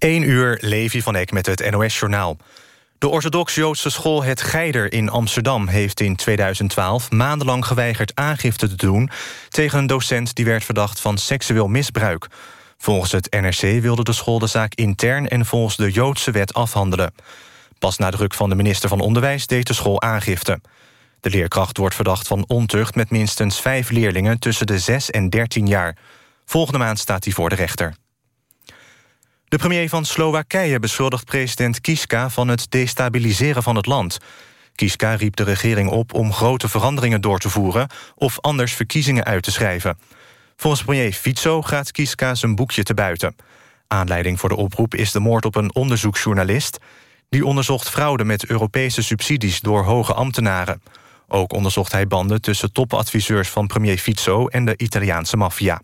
1 uur, Levi van Eck met het NOS-journaal. De orthodox-Joodse school Het Geider in Amsterdam... heeft in 2012 maandenlang geweigerd aangifte te doen... tegen een docent die werd verdacht van seksueel misbruik. Volgens het NRC wilde de school de zaak intern... en volgens de Joodse wet afhandelen. Pas na druk van de minister van Onderwijs deed de school aangifte. De leerkracht wordt verdacht van ontucht... met minstens vijf leerlingen tussen de 6 en 13 jaar. Volgende maand staat hij voor de rechter. De premier van Slowakije beschuldigt president Kiska... van het destabiliseren van het land. Kiska riep de regering op om grote veranderingen door te voeren... of anders verkiezingen uit te schrijven. Volgens premier Fico gaat Kiska zijn boekje te buiten. Aanleiding voor de oproep is de moord op een onderzoeksjournalist... die onderzocht fraude met Europese subsidies door hoge ambtenaren. Ook onderzocht hij banden tussen topadviseurs van premier Fico... en de Italiaanse maffia.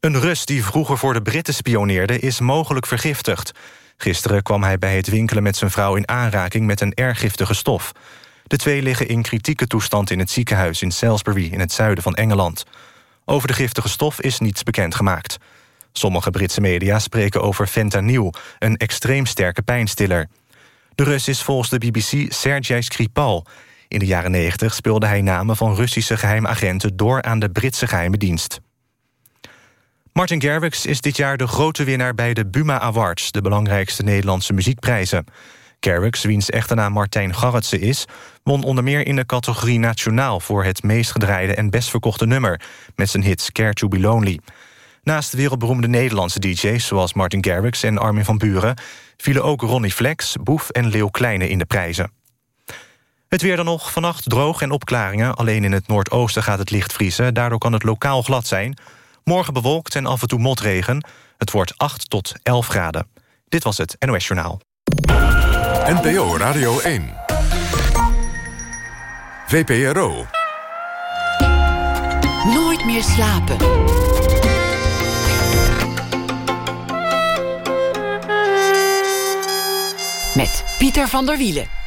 Een Rus die vroeger voor de Britten spioneerde is mogelijk vergiftigd. Gisteren kwam hij bij het winkelen met zijn vrouw in aanraking met een erg giftige stof. De twee liggen in kritieke toestand in het ziekenhuis in Salisbury in het zuiden van Engeland. Over de giftige stof is niets bekendgemaakt. Sommige Britse media spreken over fentanyl, een extreem sterke pijnstiller. De Rus is volgens de BBC Sergei Skripal. In de jaren 90 speelde hij namen van Russische geheimagenten door aan de Britse geheime dienst. Martin Garrix is dit jaar de grote winnaar bij de Buma Awards... de belangrijkste Nederlandse muziekprijzen. Garrix, wiens echte naam Martijn Garretsen is... won onder meer in de categorie Nationaal... voor het meest gedraaide en best verkochte nummer... met zijn hit Care to be Lonely. Naast wereldberoemde Nederlandse DJ's zoals Martin Garrix en Armin van Buren... vielen ook Ronnie Flex, Boef en Leeuw Kleine in de prijzen. Het weer dan nog, vannacht droog en opklaringen. Alleen in het noordoosten gaat het licht vriezen. Daardoor kan het lokaal glad zijn... Morgen bewolkt en af en toe motregen. Het wordt 8 tot 11 graden. Dit was het NOS Journaal. NPO Radio 1. VPRO. Nooit meer slapen. Met Pieter van der Wielen.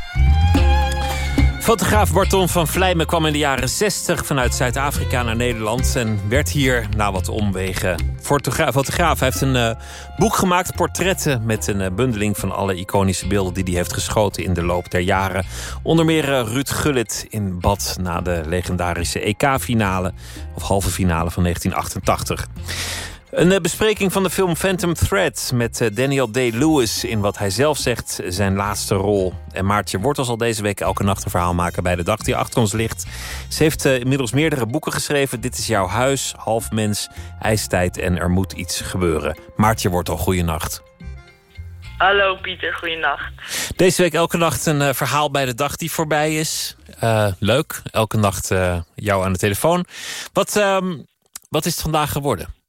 Fotograaf Barton van Vlijmen kwam in de jaren 60 vanuit Zuid-Afrika naar Nederland en werd hier na wat omwegen fotograaf. fotograaf. Hij heeft een uh, boek gemaakt, portretten, met een uh, bundeling van alle iconische beelden die hij heeft geschoten in de loop der jaren. Onder meer uh, Ruud Gullit in bad na de legendarische EK-finale of halve finale van 1988. Een eh, bespreking van de film Phantom Thread met eh, Daniel Day-Lewis in wat hij zelf zegt zijn laatste rol. En Maartje Wortels zal deze week elke nacht een verhaal maken bij de dag die achter ons ligt. Ze heeft eh, inmiddels meerdere boeken geschreven. Dit is jouw huis, half mens, ijstijd en er moet iets gebeuren. Maartje Wortel, goeienacht. Hallo Pieter, goeienacht. Deze week elke nacht een verhaal bij de dag die voorbij is. leuk, elke nacht jou aan de telefoon. Wat, ehm, wat is het vandaag geworden?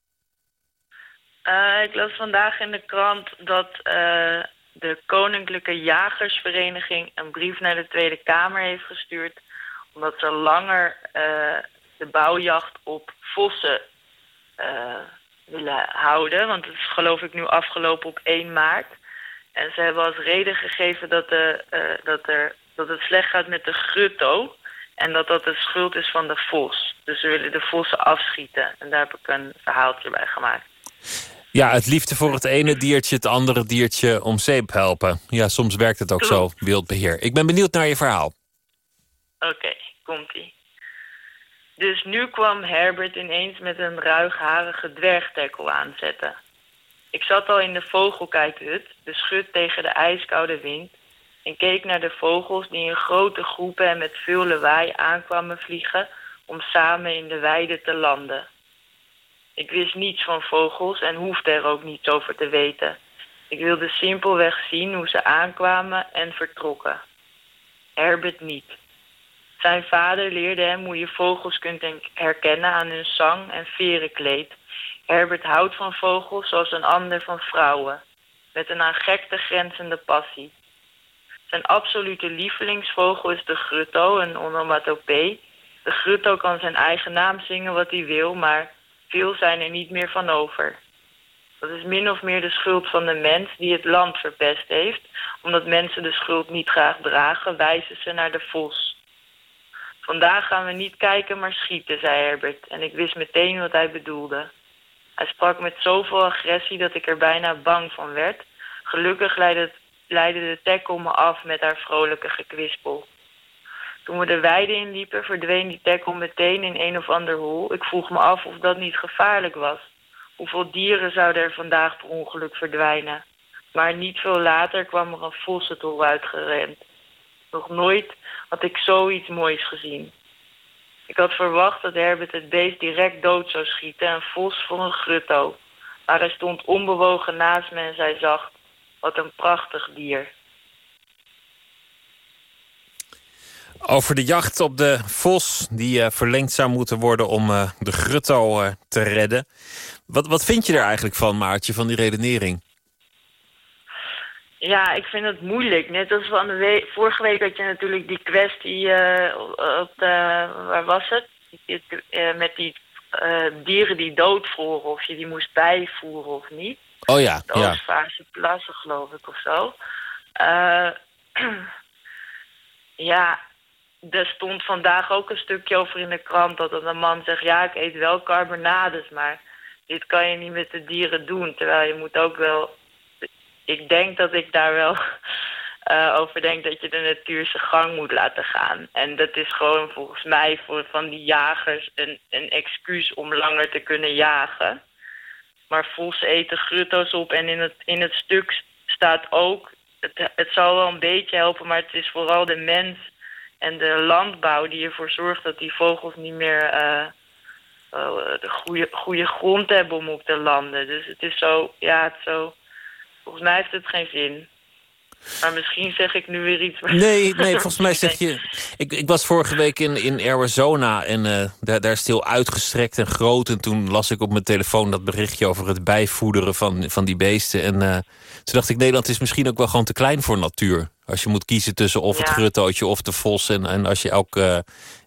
Uh, ik las vandaag in de krant dat uh, de Koninklijke Jagersvereniging een brief naar de Tweede Kamer heeft gestuurd. Omdat ze langer uh, de bouwjacht op vossen willen houden. Want het is geloof ik nu afgelopen op 1 maart. En ze hebben als reden gegeven dat, de, dat, er, dat het slecht gaat met de grutto. En dat dat de schuld is van de vos. Dus ze willen de vossen afschieten. En daar heb ik een verhaaltje bij gemaakt. Ja, het liefde voor het ene diertje het andere diertje om zeep helpen. Ja, soms werkt het ook zo, wildbeheer. Ik ben benieuwd naar je verhaal. Oké, komt-ie. Dus nu kwam Herbert ineens met een ruigharige dwergtekkel aanzetten. Ik zat al in de vogelkijkhut, de schut tegen de ijskoude wind... en keek naar de vogels die in grote groepen en met veel lawaai aankwamen vliegen... om samen in de weide te landen. Ik wist niets van vogels en hoefde er ook niets over te weten. Ik wilde simpelweg zien hoe ze aankwamen en vertrokken. Herbert niet. Zijn vader leerde hem hoe je vogels kunt herkennen aan hun zang en verenkleed. Herbert houdt van vogels zoals een ander van vrouwen, met een aan gekte grenzende passie. Zijn absolute lievelingsvogel is de grutto, een onomatopee. De grutto kan zijn eigen naam zingen wat hij wil, maar veel zijn er niet meer van over. Dat is min of meer de schuld van de mens die het land verpest heeft. Omdat mensen de schuld niet graag dragen, wijzen ze naar de vos. Vandaag gaan we niet kijken, maar schieten, zei Herbert. En ik wist meteen wat hij bedoelde. Hij sprak met zoveel agressie dat ik er bijna bang van werd. Gelukkig leidde, leidde de tackle me af met haar vrolijke gekwispel. Toen we de weide inliepen, verdween die tackle meteen in een of ander hol. Ik vroeg me af of dat niet gevaarlijk was. Hoeveel dieren zouden er vandaag per ongeluk verdwijnen? Maar niet veel later kwam er een vos het hol uitgerend. Nog nooit had ik zoiets moois gezien. Ik had verwacht dat Herbert het beest direct dood zou schieten... en vos voor een grutto. Maar hij stond onbewogen naast me en zei zacht... Wat een prachtig dier. Over de jacht op de vos, die uh, verlengd zou moeten worden om uh, de grutto uh, te redden. Wat, wat vind je er eigenlijk van, Maartje, van die redenering? Ja, ik vind het moeilijk. Net als van de vorige week had je natuurlijk die kwestie op de, waar was het? met die dieren die doodvoeren, of je die moest bijvoeren of niet. Oh ja, de ja. plassen, geloof ik, of zo. ja, er stond vandaag ook een stukje over in de krant... dat een man zegt, ja, ik eet wel carbonades... maar dit kan je niet met de dieren doen. Terwijl je moet ook wel... Ik denk dat ik daar wel uh, over denk dat je de natuur zijn gang moet laten gaan. En dat is gewoon volgens mij voor van die jagers een, een excuus om langer te kunnen jagen. Maar vossen eten grutto's op en in het, in het stuk staat ook... Het, het zal wel een beetje helpen, maar het is vooral de mens en de landbouw die ervoor zorgt dat die vogels niet meer uh, uh, de goede, goede grond hebben om op te landen. Dus het is zo, ja, het zo, volgens mij heeft het geen zin. Maar misschien zeg ik nu weer iets. Nee, nee volgens mij zeg je... Ik, ik was vorige week in, in Arizona en uh, daar, daar is heel uitgestrekt en groot. En toen las ik op mijn telefoon dat berichtje over het bijvoederen van, van die beesten. En uh, toen dacht ik, Nederland is misschien ook wel gewoon te klein voor natuur. Als je moet kiezen tussen of het ja. gruttootje of de vos. En, en als je elk, uh,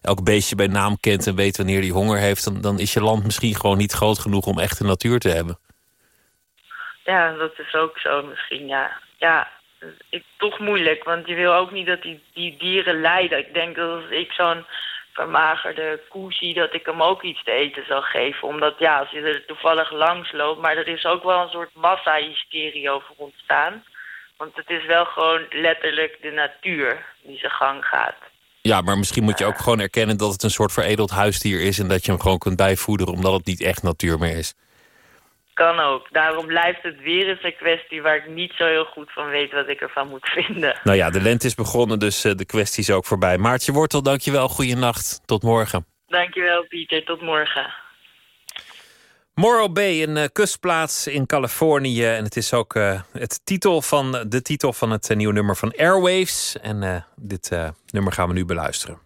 elk beestje bij naam kent en weet wanneer die honger heeft... Dan, dan is je land misschien gewoon niet groot genoeg om echte natuur te hebben. Ja, dat is ook zo misschien, ja. Ja, ik, toch moeilijk, want je wil ook niet dat die, die dieren lijden. Ik denk dat als ik zo'n vermagerde koe zie, dat ik hem ook iets te eten zal geven. Omdat ja, als je er toevallig langs loopt, maar er is ook wel een soort massa-hysterie over ontstaan. Want het is wel gewoon letterlijk de natuur die zijn gang gaat. Ja, maar misschien moet je ook gewoon erkennen dat het een soort veredeld huisdier is... en dat je hem gewoon kunt bijvoederen omdat het niet echt natuur meer is. Kan ook. Daarom blijft het weer eens een kwestie waar ik niet zo heel goed van weet wat ik ervan moet vinden. Nou ja, de lente is begonnen, dus de kwestie is ook voorbij. Maartje Wortel, dankjewel. Goeienacht. Tot morgen. Dankjewel, Pieter. Tot morgen. Morro Bay, een uh, kustplaats in Californië. En het is ook uh, het titel van, de titel van het uh, nieuwe nummer van Airwaves. En dit nummer gaan we nu beluisteren.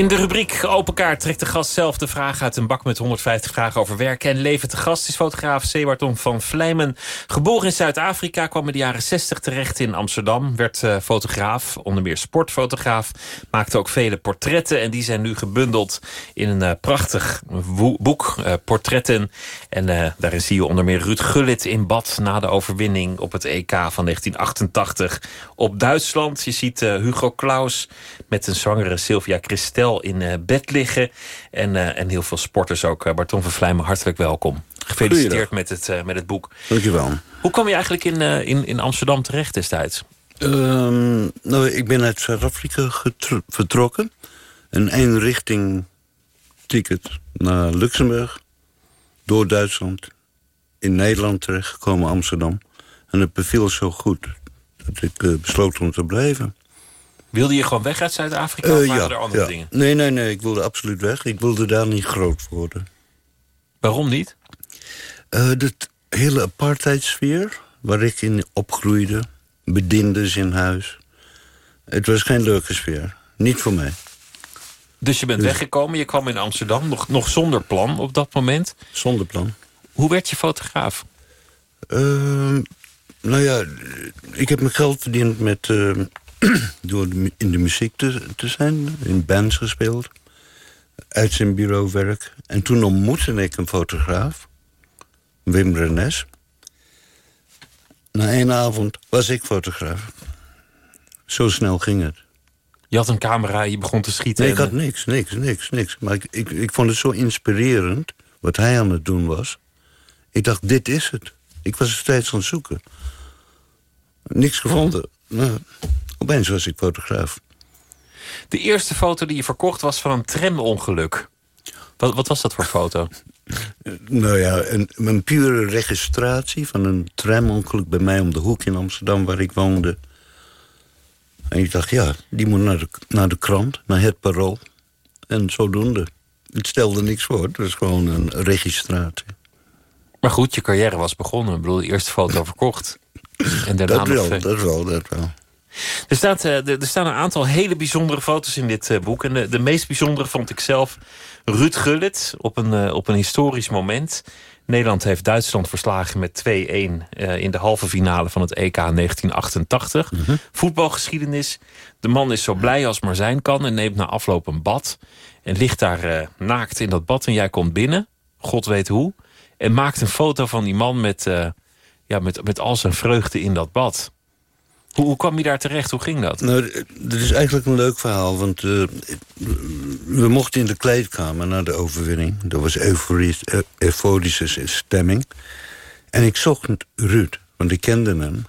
In de rubriek Open Kaart trekt de gast zelf de vraag uit een bak met 150 vragen over werk en leven. Te gast is fotograaf Sewarton van Vlijmen. Geboren in Zuid-Afrika, kwam in de jaren 60 terecht in Amsterdam. Werd uh, fotograaf, onder meer sportfotograaf. Maakte ook vele portretten en die zijn nu gebundeld in een uh, prachtig boek, uh, Portretten. En daarin zie je onder meer Ruud Gullit in bad na de overwinning op het EK van 1988 op Duitsland. Je ziet Hugo Claus met een zwangere Sylvia Christel in uh, bed liggen. En, uh, en heel veel sporters ook. Uh, Barton van Vlijmen, hartelijk welkom. Gefeliciteerd met het, met het boek. Dankjewel. Hoe kwam je eigenlijk in, in, in Amsterdam terecht destijds? Um, nou, ik ben uit Zuid-Afrika vertrokken. Een eenrichting ticket naar Luxemburg. Door Duitsland. In Nederland terechtgekomen, Amsterdam. En het beviel zo goed dat ik besloot om te blijven. Wilde je gewoon weg uit Zuid-Afrika uh, of waren ja, er andere ja. dingen? Nee, nee, nee, ik wilde absoluut weg. Ik wilde daar niet groot worden. Waarom niet? Uh, de hele apartheidsfeer waar ik in opgroeide. Bedienders in huis. Het was geen leuke sfeer. Niet voor mij. Dus je bent dus... weggekomen, je kwam in Amsterdam, nog, nog zonder plan op dat moment? Zonder plan. Hoe werd je fotograaf? Uh, nou ja, ik heb mijn geld verdiend met door in de muziek te, te zijn, in bands gespeeld. Uit zijn bureauwerk. En toen ontmoette ik een fotograaf, Wim Renes. Na één avond was ik fotograaf. Zo snel ging het. Je had een camera, je begon te schieten. Nee, ik had niks, niks, niks, niks. Maar ik, ik, ik vond het zo inspirerend wat hij aan het doen was. Ik dacht, dit is het. Ik was steeds aan het zoeken. Niks gevonden. Nou, Opeens was ik fotograaf. De eerste foto die je verkocht was van een tramongeluk. Wat, wat was dat voor foto? Nou ja, een, een pure registratie van een tramongeluk bij mij om de hoek in Amsterdam waar ik woonde. En ik dacht, ja, die moet naar de, naar de krant, naar het parool. En zodoende. Het stelde niks voor, het was gewoon een registratie. Maar goed, je carrière was begonnen. Ik bedoel, de eerste foto verkocht. En daarna dat wel, dat wel, dat wel. Er, staat, er, staan een aantal hele bijzondere foto's in dit boek. En de, de, meest bijzondere vond ik zelf Ruud Gullit op een, op een historisch moment. Nederland heeft Duitsland verslagen met 2-1 in de halve finale van het EK 1988. Mm -hmm. Voetbalgeschiedenis. De man is zo blij als maar zijn kan en neemt na afloop een bad. En ligt daar naakt in dat bad en jij komt binnen. God weet hoe. En maakt een foto van die man met, ja, met, met al zijn vreugde in dat bad. Hoe, hoe, kwam je daar terecht? Hoe ging dat? Nou, dat is eigenlijk een leuk verhaal. Want uh, we mochten in de kleedkamer na de overwinning. Er was euforische, euforische stemming. En ik zocht Ruud, want ik kende hem.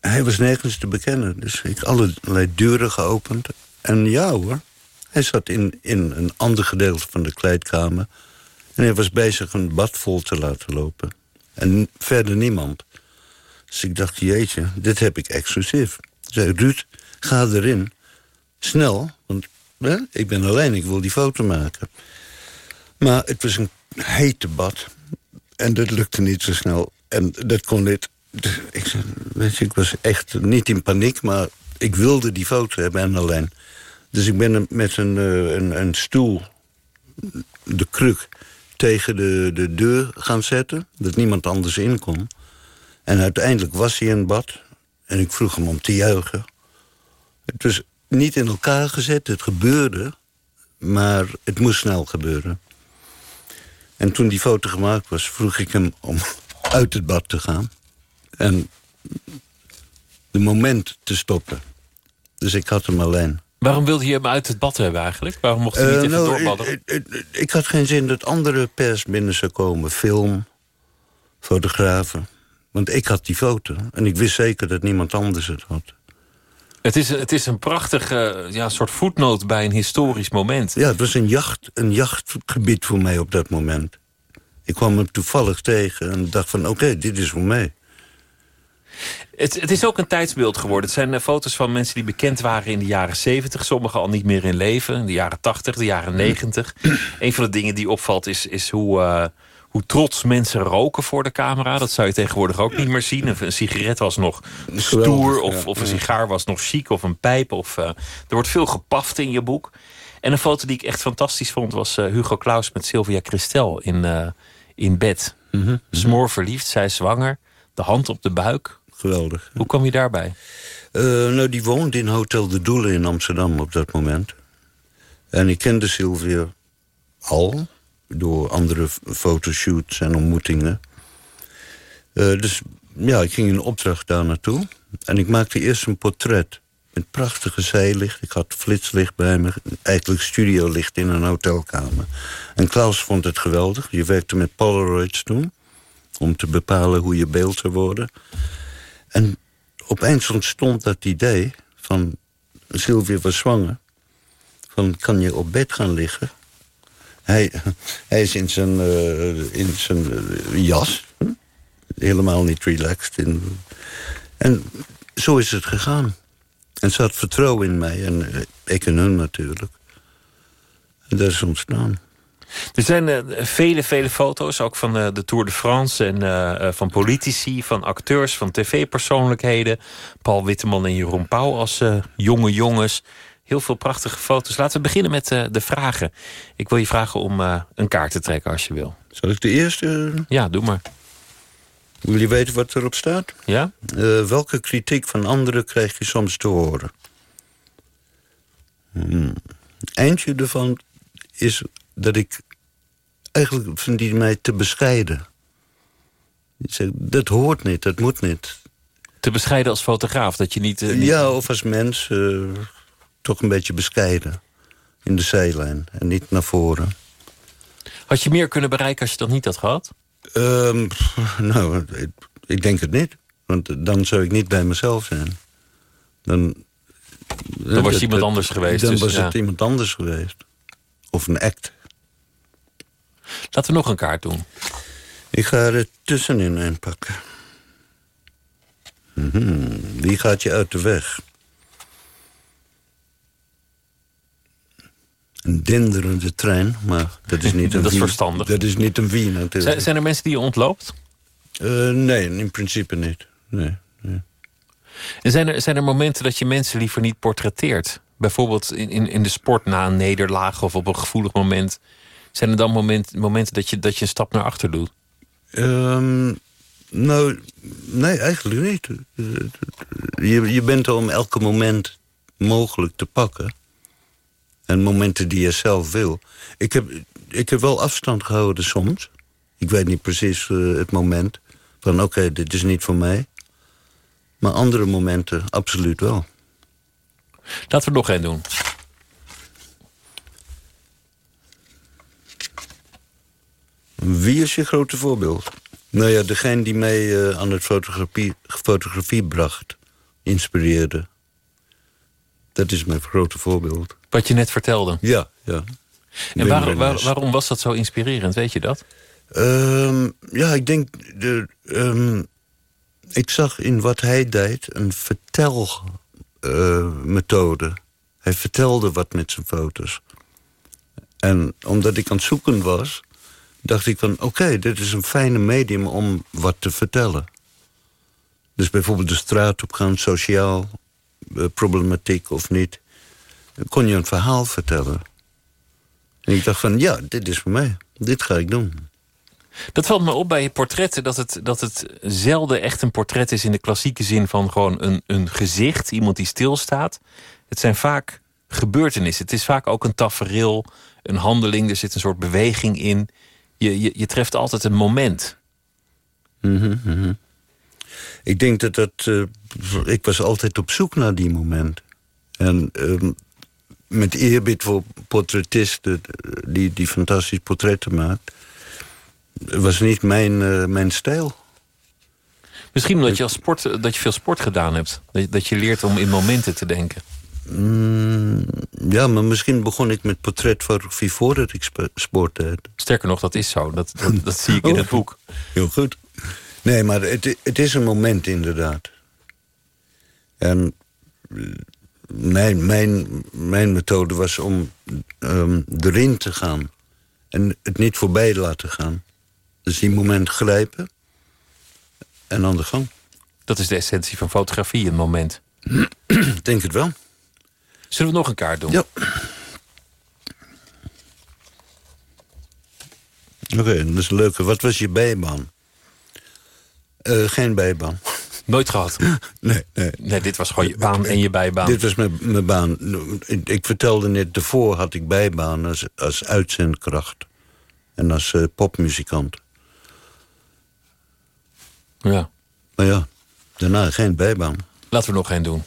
Hij was nergens te bekennen. Dus ik allerlei deuren geopend. En ja hoor, hij zat in, in een ander gedeelte van de kleedkamer. En hij was bezig een bad vol te laten lopen. En verder niemand. Dus ik dacht, jeetje, dit heb ik exclusief. Zei, Ruud, ga erin. Snel, want hè, ik ben alleen, ik wil die foto maken. Maar het was een hete bad. En dat lukte niet zo snel. En dat kon niet. Ik, weet je, ik was echt niet in paniek, maar ik wilde die foto hebben en alleen. Dus ik ben met een, een, een stoel, de kruk, tegen de, de deur gaan zetten. Dat niemand anders in kon. En uiteindelijk was hij in bad. En ik vroeg hem om te juichen. Het was niet in elkaar gezet, het gebeurde. Maar het moest snel gebeuren. En toen die foto gemaakt was, vroeg ik hem om uit het bad te gaan. En de moment te stoppen. Dus ik had hem alleen. Waarom wilde je hem uit het bad hebben eigenlijk? Waarom mocht hij niet uh, even nou, doorbadden? Ik, ik, ik, had geen zin dat andere pers binnen zou komen. Film, fotografen. Want ik had die foto. En ik wist zeker dat niemand anders het had. Het is, het is een prachtige ja, soort voetnoot bij een historisch moment. Ja, het was een, jacht, een jachtgebied voor mij op dat moment. Ik kwam hem toevallig tegen en dacht van... oké, dit is voor mij. Het, het, is ook een tijdsbeeld geworden. Het zijn uh, foto's van mensen die bekend waren in de jaren 70. Sommigen al niet meer in leven. In de jaren 80, de jaren 90. een van de dingen die opvalt is, is hoe... Uh, hoe trots mensen roken voor de camera. Dat zou je tegenwoordig ook niet meer zien. Een, sigaret was nog stoer, of, of een sigaar was nog chic, of een pijp. Of, uh, er wordt veel gepaft in je boek. En een foto die ik echt fantastisch vond was eh, Hugo Claus met Sylvia Christel in, eh, in bed. Mhm. Smoor verliefd, zij zwanger, de hand op de buik. Geweldig. Hoe kwam je daarbij? Eh, nou, die woonde in Hotel de Doelen in Amsterdam op dat moment. En ik kende Sylvia al door andere fotoshoots en ontmoetingen. Eh, dus ja, ik ging in opdracht daar naartoe. En ik maakte eerst een portret met prachtige zijlicht. Ik had flitslicht bij me, eigenlijk studiolicht in een hotelkamer. En Klaus vond het geweldig. Je werkte met Polaroids toen, om te bepalen hoe je beeld zou worden. En opeens ontstond dat idee van... Sylvia was zwanger. Van, kan je op bed gaan liggen? Hij, is in zijn, eh, in zijn eh, jas. Helemaal niet relaxed. En zo is het gegaan. En ze had vertrouwen in mij. En eh, ik en hun natuurlijk. Dat is ontstaan. Er zijn vele, vele foto's, ook van de Tour de France en van politici, van acteurs, van tv-persoonlijkheden. Paul Witteman en Jeroen Pauw als jonge jongens. Heel veel prachtige foto's. Laten we beginnen met eh, de vragen. Ik wil je vragen om eh, een kaart te trekken als je wil. Zal ik de eerste... Ja, doe maar. Wil je weten wat erop staat? Ja? Eh, welke kritiek van anderen krijg je soms te horen? Hmm. Eindje ervan is dat ik... Eigenlijk vind die mij te bescheiden. Ik zeg, dat hoort niet, dat moet niet. Te bescheiden als fotograaf, dat je niet... eh, niet- Ja, of als mens eh, toch een beetje bescheiden. In de zijlijn en niet naar voren. Had je meer kunnen bereiken als je dat niet had gehad? Ehm, nou, ik, ik denk het niet. Want dan zou ik niet bij mezelf zijn. Dan, Dan was je iemand anders geweest, Dan dus, was ja. het iemand anders geweest. Of een act. Laten we nog een kaart doen. Ik ga er tussenin inpakken. Mhm, Wie gaat je uit de weg? Een denderende trein, maar dat is niet een Dat is verstandig. Dat is niet een wie natuurlijk. Zijn, zijn er mensen die je ontloopt? Eh, nee, in principe niet. Nee, nee. En zijn er, zijn er momenten dat je mensen liever niet portretteert? Bijvoorbeeld in, in, in de sport na een nederlaag of op een gevoelig moment. Zijn er dan moment, momenten dat je, dat je een stap naar achter doet? Ehm, nou, nee, eigenlijk niet. Je, je bent er om elke moment mogelijk te pakken. En momenten die je zelf wil. Ik heb, ik heb wel afstand gehouden soms. Ik weet niet precies eh, het moment. Van oké, dit is niet voor mij. Maar andere momenten absoluut wel. Laten we er nog één doen. Wie is je grote voorbeeld? Nou ja, degene die mij eh, aan het fotografie, fotografie bracht, inspireerde. Dat is mijn grote voorbeeld. Wat je net vertelde. Ja, ja. En waar, waar- Wim waarom was dat zo inspirerend? Weet je dat? Ehm, ja, ik denk... De, ehm, ik zag in wat hij deed een vertelmethode. hij vertelde wat met zijn foto's. En omdat ik aan het zoeken was... dacht ik van, oké, dit is een fijne medium om wat te vertellen. Dus bijvoorbeeld de straat op gaan, sociaal, eh, problematiek of niet. Kon je een verhaal vertellen. En ik dacht van, ja, dit is voor mij. Dit ga ik doen. Dat valt me op bij je portretten dat het, dat het zelden echt een portret is in de klassieke zin van gewoon een, een gezicht, iemand die stilstaat. Het zijn vaak gebeurtenissen. Het is vaak ook een tafereel, een handeling, er zit een soort beweging in. Je, je, je treft altijd een moment. Mhm, mhm. Ik denk dat dat... eh, ik was altijd op zoek naar die moment. En ehm, met eerbied voor portretisten... eh, die, die fantastisch portretten maakt... was niet mijn, eh, mijn stijl. Misschien omdat je als sport, dat je veel sport gedaan hebt. Dat, dat je leert om in momenten te denken. Mm, ja, maar misschien begon ik met portretfotografie... voordat ik sp- sport deed. Sterker nog, dat is zo. Dat, dat, dat zie ik in het boek. Heel goed. Nee, maar het, het is een moment inderdaad. Ehm, en mijn, mijn, methode was om ehm, erin te gaan. En het niet voorbij laten gaan. Dus die moment grijpen en aan de gang. Dat is de essentie van fotografie, een moment. Ik denk het wel. Zullen we nog een kaart doen? Ja. Oké, dat is een leuke. Wat was je bijbaan? Uh, geen bijbaan. Nooit gehad? nee, nee. Nee, dit was gewoon je baan en je bijbaan. Dit was mijn, mijn baan. Ik, ik vertelde net, daarvoor had ik bijbaan als, als uitzendkracht. En als uh, popmuzikant. Ja. Maar ja, daarna geen bijbaan. Laten we nog geen doen.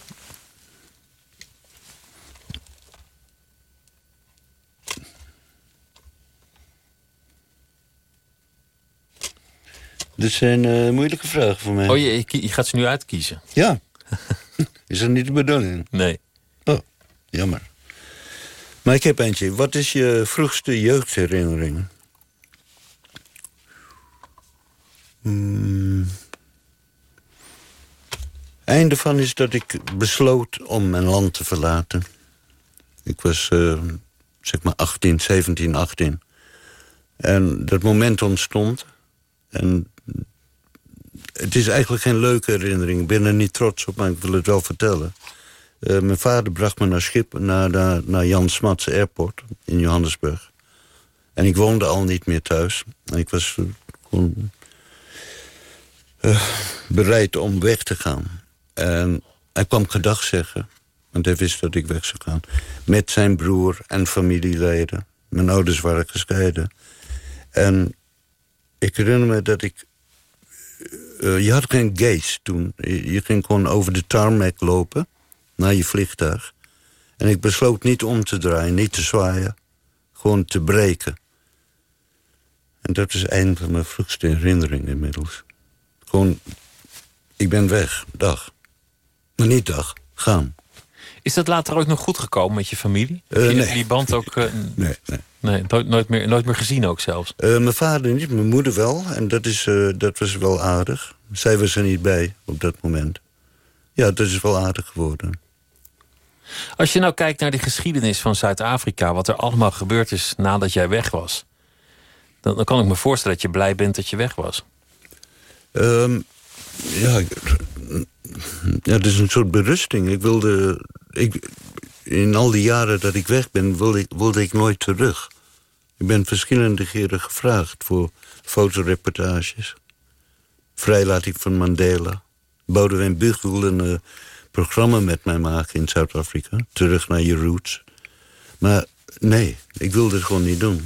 Dit zijn uh, moeilijke vragen voor mij. Oh, je, je gaat ze nu uitkiezen? Ja. is dat niet de bedoeling? Nee. Oh, jammer. Maar ik heb eentje. Wat is je vroegste jeugdherinnering? Hmm. Einde van is dat ik besloot om mijn land te verlaten. Ik was uh, zeg maar 18, 17, 18. En dat moment ontstond. En het is eigenlijk geen leuke herinnering. Ik ben er niet trots op, maar ik wil het wel vertellen. Uh, mijn vader bracht me naar, Schip, naar, naar, Jan Smats Airport in Johannesburg. En ik woonde al niet meer thuis. En ik was uh, gewoon uh, bereid om weg te gaan. En hij kwam gedag zeggen, want hij wist dat ik weg zou gaan. Met zijn broer en familieleden. Mijn ouders waren gescheiden. En ik herinner me dat ik... Uh, je had geen gates toen. Je, ging gewoon over de tarmac lopen naar je vliegtuig. En ik besloot niet om te draaien, niet te zwaaien. Gewoon te breken. En dat is van mijn vroegste herinneringen inmiddels. Gewoon, ik ben weg, dag. Maar niet dag, gaan. Is dat later ook nog goed gekomen met je familie? Heb je nee. die band ook... Uh, nee, nee. Nee, nooit, nooit, meer, nooit meer gezien ook zelfs? Uh, mijn vader niet, mijn moeder wel. En dat, is, uh, dat was wel aardig. Zij was er niet bij op dat moment. Ja, dat is wel aardig geworden. Als je nou kijkt naar de geschiedenis van Zuid-Afrika... wat er allemaal gebeurd is nadat jij weg was... dan, dan kan ik me voorstellen dat je blij bent dat je weg was. Um, ja, ja, het is een soort berusting. Ik wilde... Ik, in al die jaren dat ik weg ben, wilde ik, ik nooit terug. Ik ben verschillende keren gevraagd voor fotoreportages. Vrijlating van Mandela. Boudewijn Bug wilde een uh, programma met mij maken in Zuid-Afrika. Terug naar je roots. Maar nee, ik wilde het gewoon niet doen.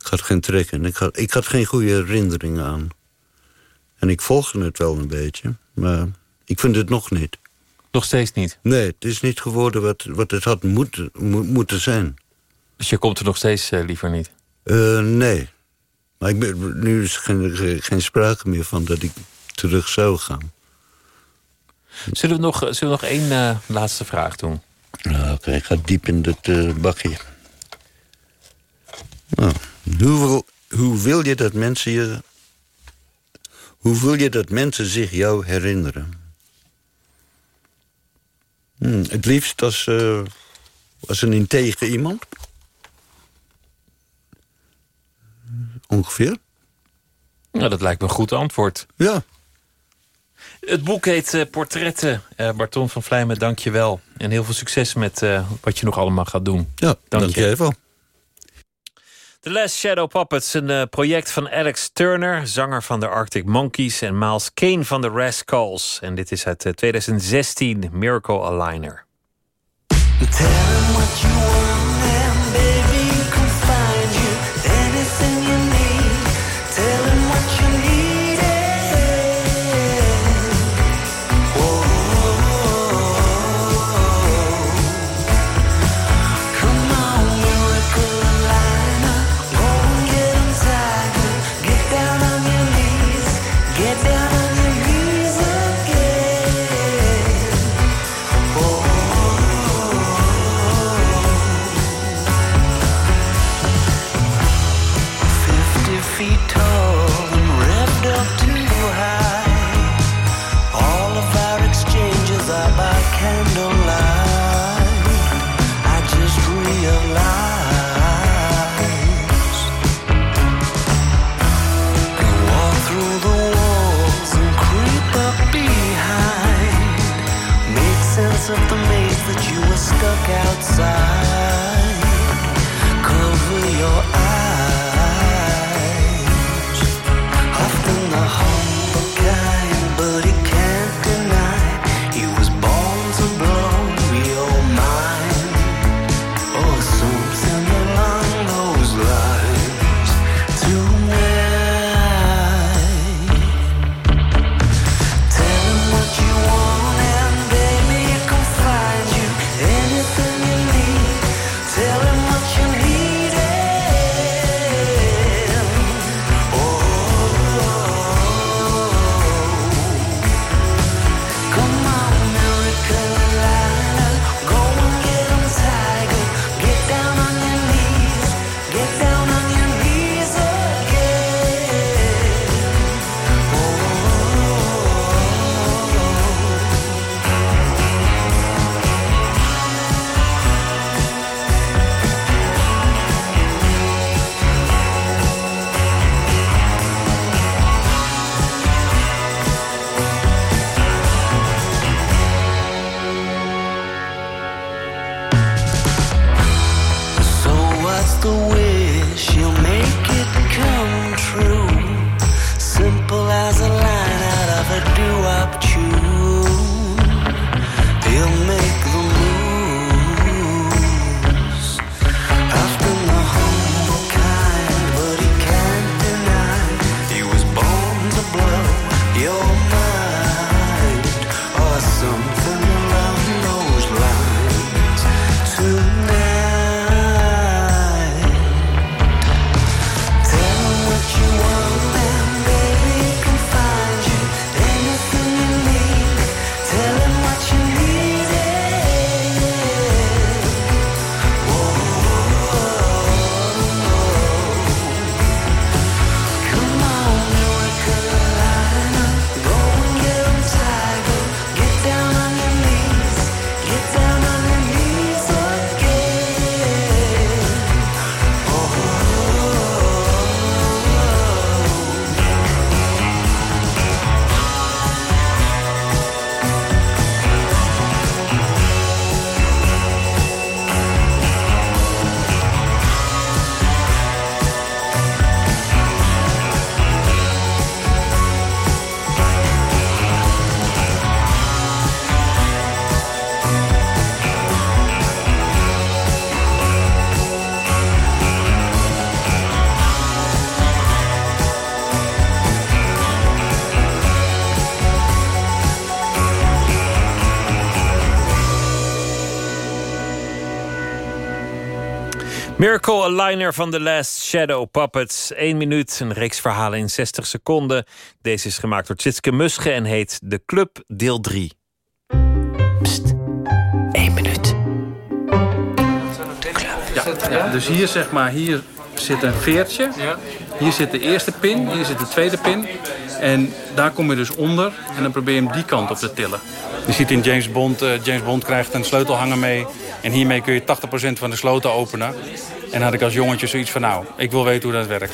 Ik had geen trekken. Ik had, ik had geen goede herinneringen aan. En ik volgde het wel een beetje, maar ik vind het nog niet. Nog steeds niet? Nee, het is niet geworden wat, wat het had moeten, mo moeten zijn. Dus je komt er nog steeds uh, liever niet? Uh, nee. Maar ik ben, nu is er geen, geen sprake meer van dat ik terug zou gaan. Zullen we nog, zullen we nog één uh, laatste vraag doen? Nou, Oké, okay, ik ga diep in dat bakje. Nou, hoe, wil, hoe wil je dat mensen je hoe wil je dat mensen zich jou herinneren? Hmm, het liefst als, uh, als een integer iemand? Ongeveer? Nou, dat lijkt me een goed antwoord. Ja. Het boek heet uh, Portretten. Uh, Barton van Vlijmen, dank je wel. En heel veel succes met wat je nog allemaal gaat doen. Ja, dank, dank je wel. The Last Shadow Puppets, een uh, project van Alex Turner, zanger van de Arctic Monkeys, en Miles Kane van de Rascals. En dit is uit uh, 2016, Miracle Aligner. outside. Cover your candle. Miracle Aligner van The Last Shadow Puppets. 1 minuut, een reeks verhalen in 60 seconden. Deze is gemaakt door Tjitske Musche en heet De Club deel 3. Pst, 1 minuut. Ja, dus hier zeg maar, hier zit een veertje. Hier zit de eerste pin, hier zit de tweede pin. En daar kom je dus onder en dan probeer je hem die kant op te tillen. Je ziet in James Bond, uh, James Bond krijgt een sleutelhanger mee. En hiermee kun je 80% van de sloten openen. En had ik als jongetje zoiets van, nou, ik wil weten hoe dat werkt.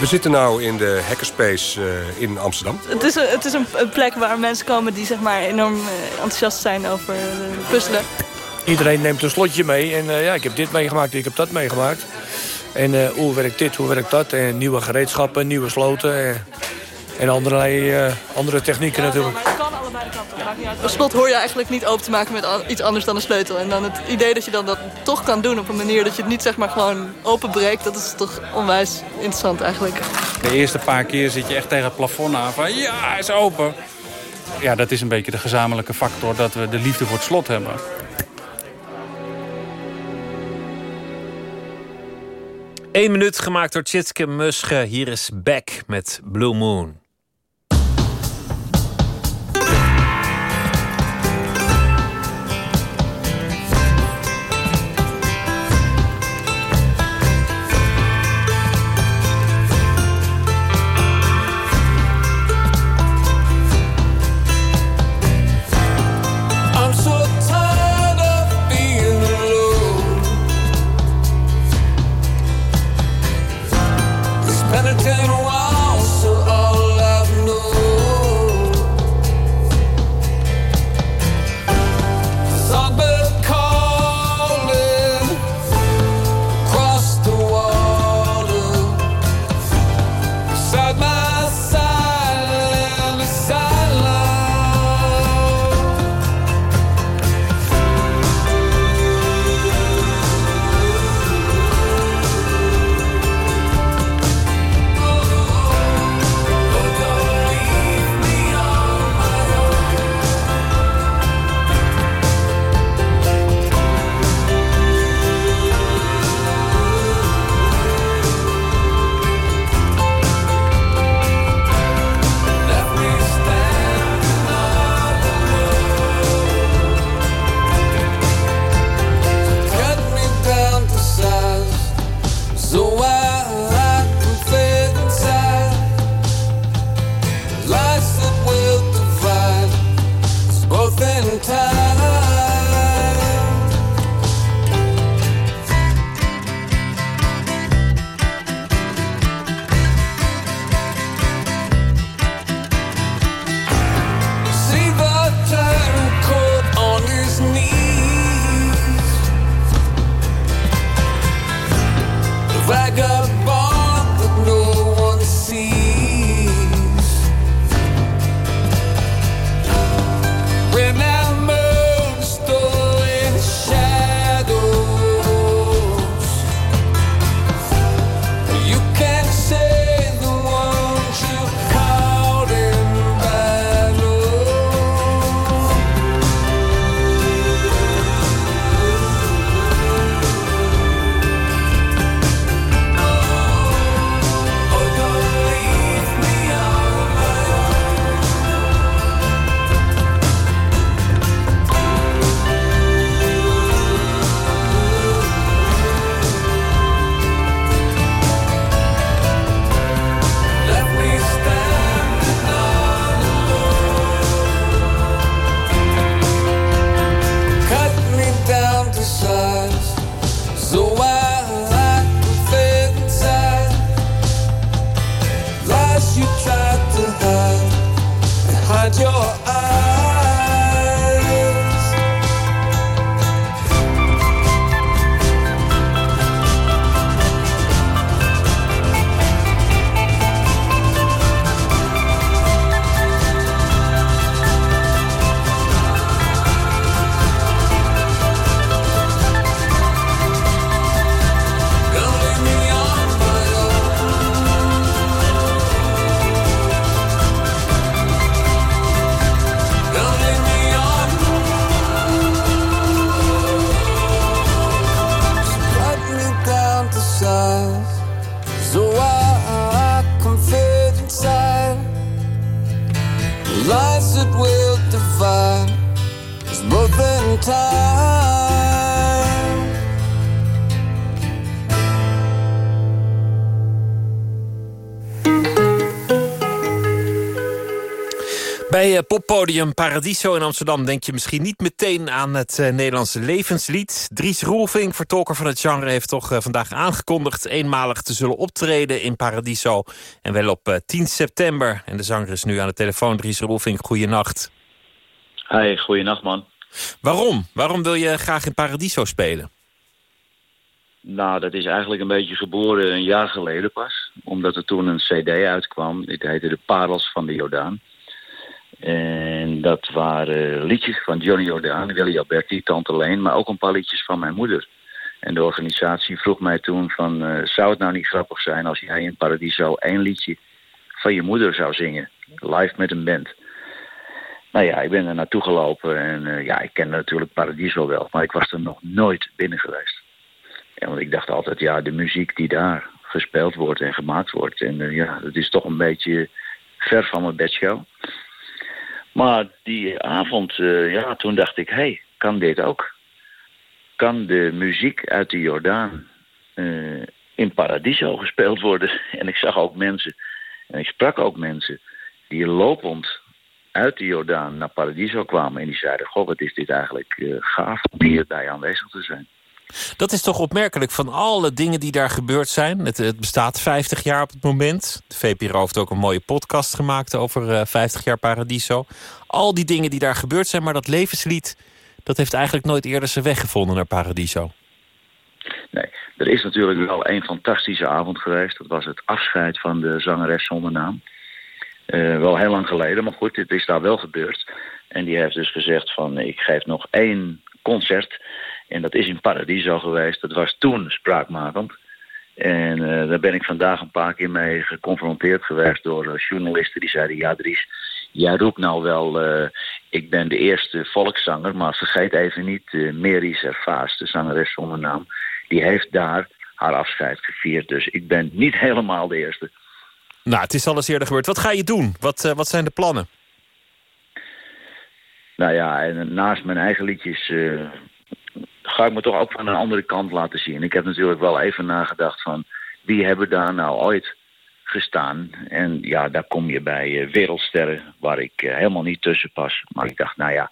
We zitten nu in de hackerspace uh, in Amsterdam. Het is, een, het is een, een, plek waar mensen komen die zeg maar, enorm uh, enthousiast zijn over puzzelen. Iedereen neemt een slotje mee en ja, ik heb dit meegemaakt, ik heb dat meegemaakt. En hoe werkt dit, hoe werkt dat? En nieuwe gereedschappen, nieuwe sloten en allerlei andere technieken natuurlijk. Een slot hoor je eigenlijk niet open te maken met iets anders dan een sleutel. En dan het idee dat je dan dat toch kan doen op een manier dat je het niet zeg maar gewoon openbreekt, dat is toch onwijs interessant eigenlijk. De eerste paar keer zit je echt tegen het plafond aan van ja, hij is open. Ja, dat is een beetje de gezamenlijke factor dat we de liefde voor het slot hebben. Eén minuut gemaakt door Tjitske Musche. Hier is Back met Blue Moon. Eh, poppodium Paradiso in Amsterdam denk je misschien niet meteen aan het eh, Nederlandse levenslied. Dries Roelvink, vertolker van het genre, heeft toch eh, vandaag aangekondigd eenmalig te zullen optreden in Paradiso. En wel op eh, 10 september. En de zanger is nu aan de telefoon. Dries Roelvink, goeienacht. Hi, goeienacht man. Waarom? Waarom wil je graag in Paradiso spelen? Nou, dat is eigenlijk een beetje geboren een jaar geleden pas. Omdat er toen een cd uitkwam. Dit heette De Parels van de Jordaan. En dat waren liedjes van Johnny Jordaan, Willy Alberti, Tante Leen... maar ook een paar liedjes van mijn moeder. En de organisatie vroeg mij toen van... eh, zou het nou niet grappig zijn als jij in Paradiso één liedje van je moeder zou zingen? Live met een band. Nou ja, ik ben er naartoe gelopen en eh, ja, ik ken natuurlijk Paradiso wel... maar ik was er nog nooit binnen geweest. Ja, want ik dacht altijd, ja, de muziek die daar gespeeld wordt en gemaakt wordt... en eh, ja, dat is toch een beetje ver van mijn bedshow... Maar die avond, eh, ja, toen dacht ik, hey, kan dit ook? Kan de muziek uit de Jordaan eh, in Paradiso gespeeld worden? En ik zag ook mensen, en ik sprak ook mensen, die lopend uit de Jordaan naar Paradiso kwamen. En die zeiden, goh, wat is dit eigenlijk eh, gaaf om hierbij aanwezig te zijn. Dat is toch opmerkelijk van alle dingen die daar gebeurd zijn. Het, bestaat 50 jaar op het moment. De VPRO heeft ook een mooie podcast gemaakt over eh, 50 jaar Paradiso. Al die dingen die daar gebeurd zijn, maar dat levenslied... dat heeft eigenlijk nooit eerder zijn weg gevonden naar Paradiso. Nee, er is natuurlijk wel een fantastische avond geweest. Dat was het afscheid van de zangeres zonder naam. Eh, wel heel lang geleden, maar goed, dit is daar wel gebeurd. En die heeft dus gezegd van, ik geef nog één concert... En dat is in Paradiso geweest. Dat was toen spraakmakend. En uh, daar ben ik vandaag een paar keer mee geconfronteerd geweest door uh, journalisten die zeiden: Ja, Dries, jij roept nou wel, uh, ik ben de eerste volkszanger, maar vergeet even niet uh, Mary Servaas, de zangeres zonder naam. Die heeft daar haar afscheid gevierd. Dus ik ben niet helemaal de eerste. Nou, het is al eens eerder gebeurd. Wat ga je doen? Wat, wat zijn de plannen? Nou ja, en naast mijn eigen liedjes ga ik me toch ook van een andere kant laten zien. Ik heb natuurlijk wel even nagedacht van wie hebben daar nou ooit gestaan. En ja, daar kom je bij uh, wereldsterren waar ik uh, helemaal niet tussen pas. Maar ik dacht, nou ja,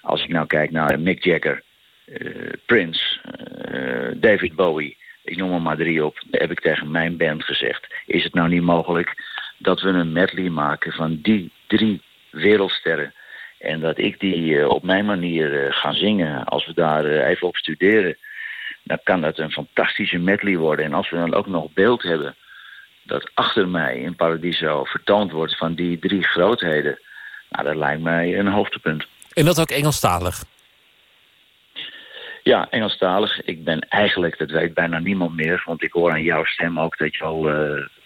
als ik nou kijk naar Mick Jagger, uh, Prince, David Bowie, ik noem er maar drie op, heb ik tegen mijn band gezegd. Is het nou niet mogelijk dat we een medley maken van die drie wereldsterren en dat ik die uh, op mijn manier uh, ga zingen. Als we daar uh, even op studeren, dan kan dat een fantastische medley worden. En als we dan ook nog beeld hebben dat achter mij in Paradiso vertoond wordt van die drie grootheden. Nou, dat lijkt mij een hoogtepunt. En dat ook Engelstalig? Ja, Engelstalig. Ik ben eigenlijk, dat weet bijna niemand meer, want ik hoor aan jouw stem ook dat je, al,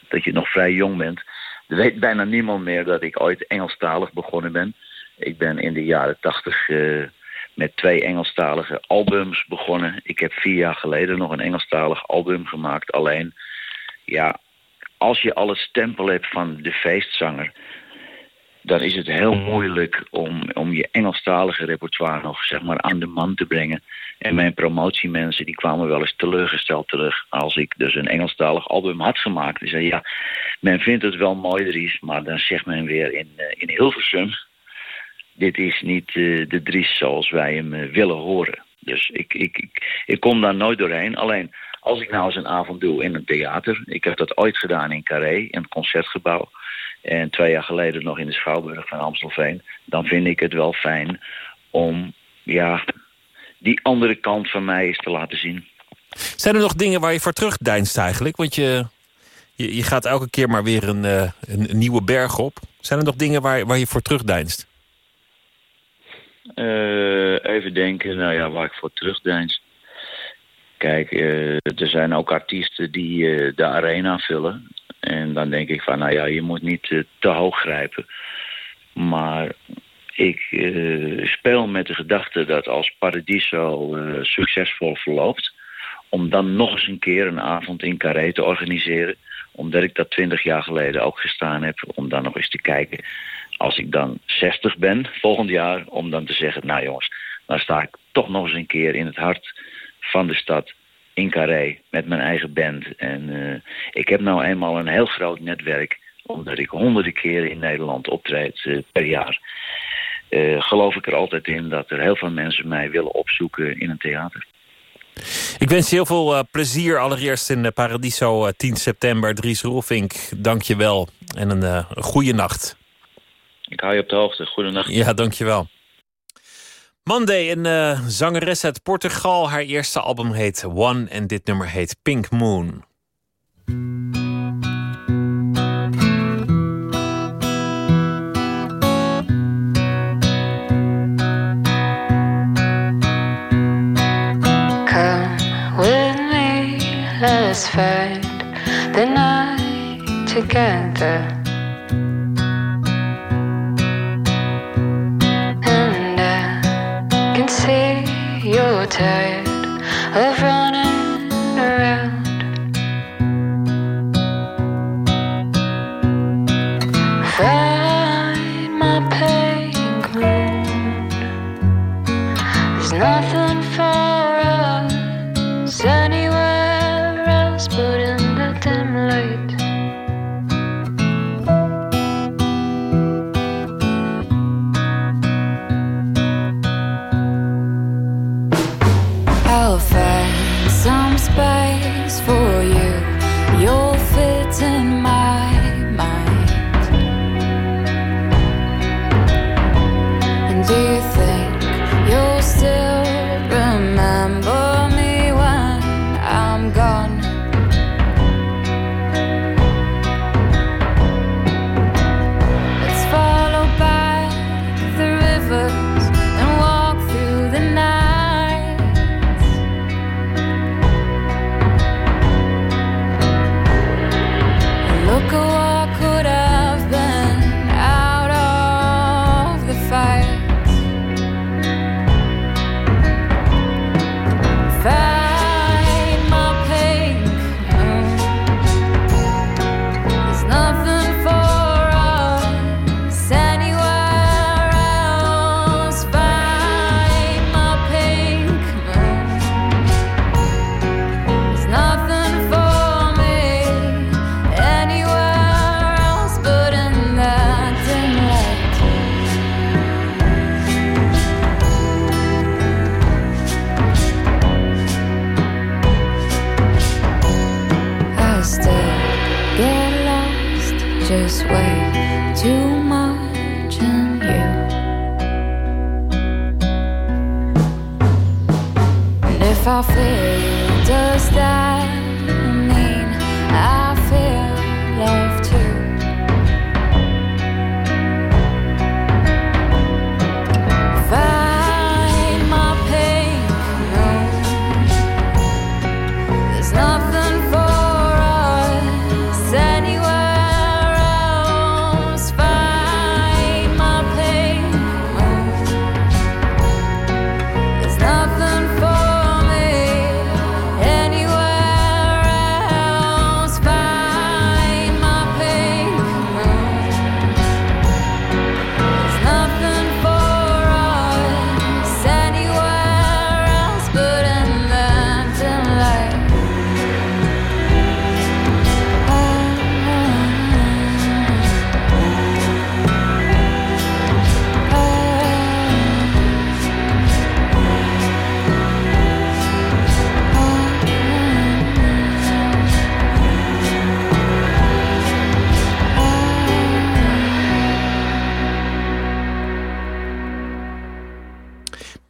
dat je nog vrij jong bent. Er weet bijna niemand meer dat ik ooit Engelstalig begonnen ben. Ik ben in de jaren tachtig uh, met twee Engelstalige albums begonnen. Ik heb vier jaar geleden nog een Engelstalig album gemaakt. Alleen, ja, als je al het stempel hebt van de feestzanger... dan is het heel moeilijk om, om je Engelstalige repertoire nog zeg maar, aan de man te brengen. En mijn promotiemensen die kwamen wel eens teleurgesteld terug... als ik dus een Engelstalig album had gemaakt. Die zeiden, ja, men vindt het wel mooi, Dries... maar dan zegt men weer in, uh, in Hilversum dit is niet uh, de Dries zoals wij hem uh, willen horen. Dus ik, ik, ik, ik, kom daar nooit doorheen. Alleen als ik nou eens een avond doe in een theater. Ik heb dat ooit gedaan in Carré, in het concertgebouw. En twee jaar geleden nog in de Schouwburg van Amstelveen. Dan vind ik het wel fijn om ja, die andere kant van mij eens te laten zien. Zijn er nog dingen waar je voor terugdeinst eigenlijk? Want je, je, gaat elke keer maar weer een, uh, een, een nieuwe berg op. Zijn er nog dingen waar, waar je voor terugdeinst? Uh, even denken, nou ja, waar ik voor terugdeins. Kijk, uh, er zijn ook artiesten die uh, de arena vullen. En dan denk ik van, nou ja, je moet niet te hoog grijpen. Maar ik speel met de gedachte dat als Paradiso succesvol verloopt... om dan nog eens een keer een avond in Carré te organiseren. Omdat ik dat twintig jaar geleden ook gestaan heb. Om dan nog eens te kijken als ik dan 60 ben, volgend jaar, om dan te zeggen... nou jongens, dan sta ik toch nog eens een keer in het hart van de stad in Carré met mijn eigen band. En uh, ik heb nou eenmaal een heel groot netwerk, omdat ik honderden keren in Nederland optreed uh, per jaar. Uh, geloof ik er altijd in dat er heel veel mensen mij willen opzoeken in een theater. Ik wens je heel veel plezier allereerst in Paradiso uh, 10 september. Dries Roelvink, dank je wel. En een goede nacht. Ik hou je op de hoogte. Goedenacht. Ja, dank je wel. Monday, een zangeres uit Portugal. Haar eerste album heet One en dit nummer heet Pink Moon. Let's find the night together. You're tired of running For.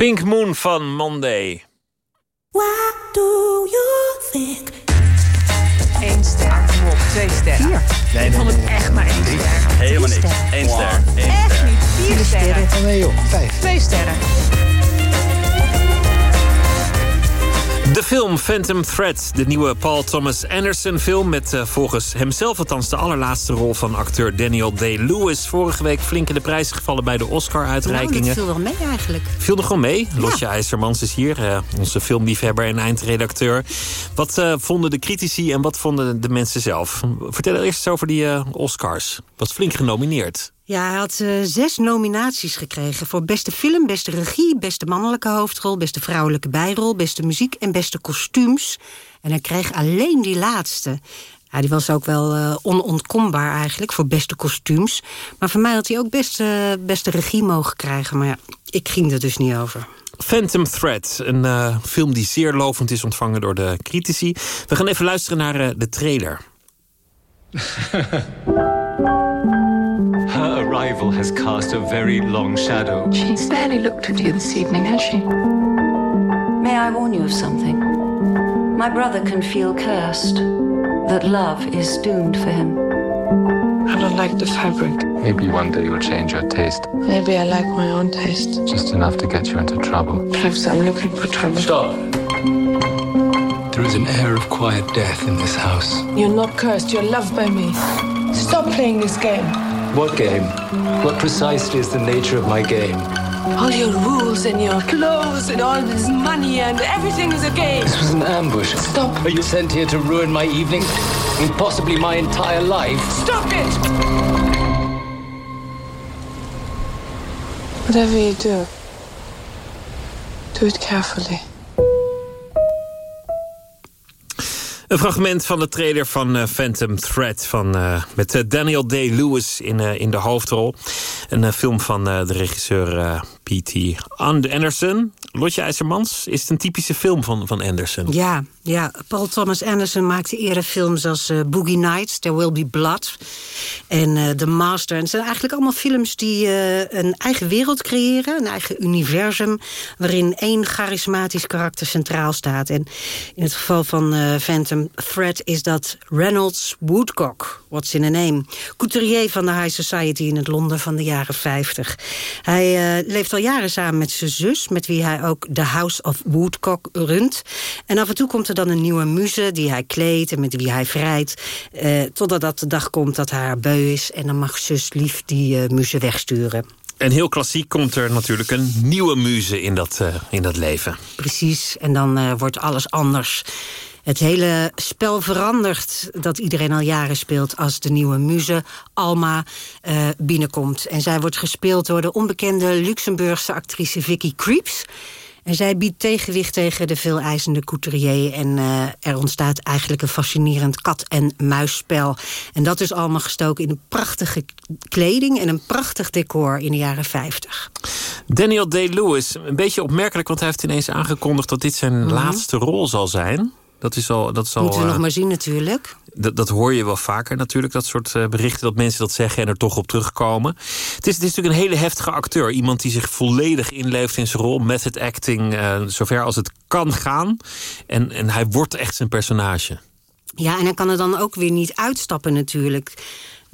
Pink Moon van Monday. What do you think? Eén ster. Kom op, twee sterren. Vier. ik vond het echt maar één ster. Helemaal niks. Eén ster. Eén Echt ster. niet. Vier sterren. Nee joh, vijf. Twee sterren. Film Phantom Thread, de nieuwe Paul Thomas Anderson film... met eh, volgens hemzelf althans de allerlaatste rol van acteur Daniel Day-Lewis. Vorige week flink in de prijzen gevallen bij de Nou, Oscar-uitreikingen. dat viel wel mee eigenlijk. Viel er gewoon mee. Lotje IJzermans is hier, eh, onze filmliefhebber en eindredacteur. Wat eh, vonden de critici en wat vonden de mensen zelf? Vertel eerst eens over die Oscars. Was flink genomineerd. Ja, hij had eh, zes nominaties gekregen voor beste film, beste regie, beste mannelijke hoofdrol, beste vrouwelijke bijrol, beste muziek en beste kostuums. En hij kreeg alleen die laatste. Ja, die was ook wel eh, onontkombaar eigenlijk voor beste kostuums. Maar voor mij had hij ook best, eh, beste regie mogen krijgen. Maar ja, ik ging er dus niet over. Phantom Thread, een eh, film die zeer lovend is ontvangen door de critici. We gaan even luisteren naar eh, de trailer. Her arrival has cast a very long shadow. She's barely looked at you this evening, has she? May I warn you of something? My brother can feel cursed. That love is doomed for him. I don't like the fabric. Maybe one day you'll change your taste. Maybe I like my own taste. Just enough to get you into trouble. Perhaps I'm looking for trouble. Stop. There is an air of quiet death in this house. You're not cursed, you're loved by me. Stop playing this game. What game? What precisely is the nature of my game? All your rules and your clothes and all this money and everything is a game. This was an ambush. Stop. Are you sent here to ruin my evening? And possibly my entire life? Stop it! Whatever you do, do it carefully. Een fragment van de trailer van eh, Phantom Thread... Van, eh, met eh, Daniel Day-Lewis in, in de hoofdrol. Een eh, film van eh, de regisseur eh, P.T. Anderson. Lotje IJzermans, is het een typische film van, van Anderson? Ja, ja, Paul Thomas Anderson maakte eerder films als Boogie Nights, There Will Be Blood en The Master. En zijn eigenlijk allemaal films die een eigen wereld creëren, een eigen universum, waarin één charismatisch karakter centraal staat. En in het geval van Phantom Thread is dat Reynolds Woodcock, what's in a name, couturier van de High Society in het Londen van de jaren 50. Hij eh, leeft al jaren samen met zijn zus, met wie hij ook The House of Woodcock runt. En af en toe komt er dan een nieuwe muze die hij kleedt en met wie hij vrijt. Eh, totdat dat de dag komt dat haar beu is en dan mag zus lief die eh, muze wegsturen. En heel klassiek komt er natuurlijk een nieuwe muze in dat, in dat leven. Precies, en dan wordt alles anders. Het hele spel verandert dat iedereen al jaren speelt... als de nieuwe muze Alma eh, binnenkomt. En zij wordt gespeeld door de onbekende Luxemburgse actrice Vicky Creeps... En zij biedt tegenwicht tegen de veel eisende couturier. En eh, er ontstaat eigenlijk een fascinerend kat-en-muisspel. En dat is allemaal gestoken in een prachtige kleding... en een prachtig decor in de jaren 50. Daniel Day-Lewis, een beetje opmerkelijk... want hij heeft ineens aangekondigd dat dit zijn laatste rol zal zijn. Dat is al... Dat is al Moeten we eh, nog maar zien natuurlijk. Dat, dat hoor je wel vaker natuurlijk, dat soort eh, berichten... dat mensen dat zeggen en er toch op terugkomen. Het is, het is natuurlijk een hele heftige acteur. Iemand die zich volledig inleeft in zijn rol. Method acting, eh, zover als het kan gaan. En, en hij wordt echt zijn personage. Ja, en hij kan er dan ook weer niet uitstappen natuurlijk.